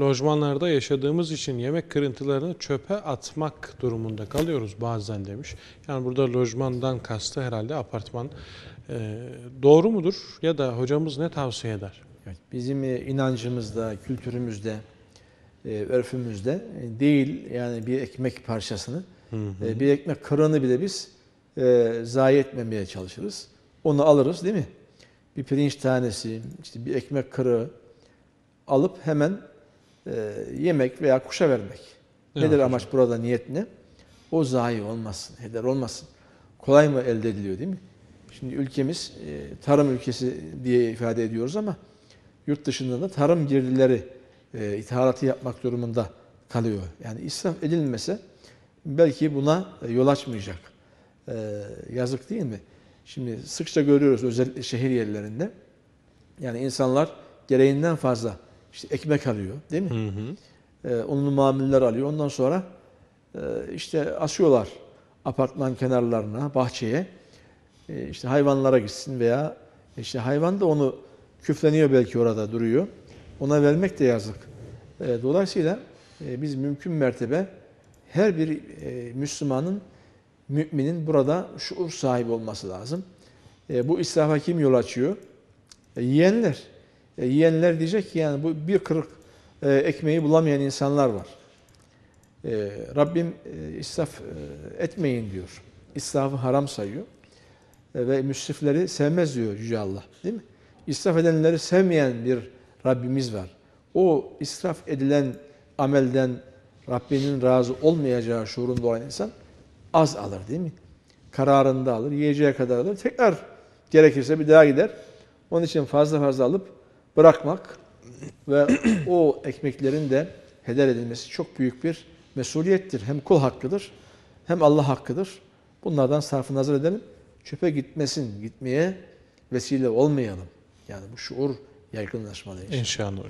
Lojmanlarda yaşadığımız için yemek kırıntılarını çöpe atmak durumunda kalıyoruz bazen demiş. Yani burada lojmandan kastı herhalde apartman. Ee, doğru mudur ya da hocamız ne tavsiye eder? Evet, bizim e, inancımızda, kültürümüzde, e, örfümüzde e, değil yani bir ekmek parçasını, e, bir ekmek kırığını bile biz e, zayi etmemeye çalışırız. Onu alırız değil mi? Bir pirinç tanesi, işte bir ekmek kırığı alıp hemen e, yemek veya kuşa vermek. Nedir hocam. amaç burada niyet ne? O zayi olmasın, heder olmasın. Kolay mı elde ediliyor değil mi? Şimdi ülkemiz e, tarım ülkesi diye ifade ediyoruz ama yurt dışında da tarım girdileri e, ithalatı yapmak durumunda kalıyor. Yani israf edilmese belki buna yol açmayacak. E, yazık değil mi? Şimdi sıkça görüyoruz özellikle şehir yerlerinde. Yani insanlar gereğinden fazla işte ekmek alıyor değil mi? Hı hı. e, unlu mamuller alıyor. Ondan sonra e, işte asıyorlar apartman kenarlarına, bahçeye. E, işte hayvanlara gitsin veya işte hayvan da onu küfleniyor belki orada duruyor. Ona vermek de yazık. E, dolayısıyla e, biz mümkün mertebe her bir e, Müslümanın, müminin burada şuur sahibi olması lazım. E, bu israfa kim yol açıyor? E, yiyenler. E, yiyenler diyecek ki yani bu bir kırık e, ekmeği bulamayan insanlar var. E, Rabbim e, israf e, etmeyin diyor. İsrafı haram sayıyor. E, ve müsrifleri sevmez diyor Yüce Allah. Değil mi? İsraf edenleri sevmeyen bir Rabbimiz var. O israf edilen amelden Rabbinin razı olmayacağı şuurunda olan insan az alır değil mi? Kararında alır, yiyeceği kadar alır. Tekrar gerekirse bir daha gider. Onun için fazla fazla alıp bırakmak ve o ekmeklerin de heder edilmesi çok büyük bir mesuliyettir. Hem kul hakkıdır hem Allah hakkıdır. Bunlardan sarfı nazar edelim. Çöpe gitmesin, gitmeye vesile olmayalım. Yani bu şuur yaygınlaşmalı inşallah. İnşallah.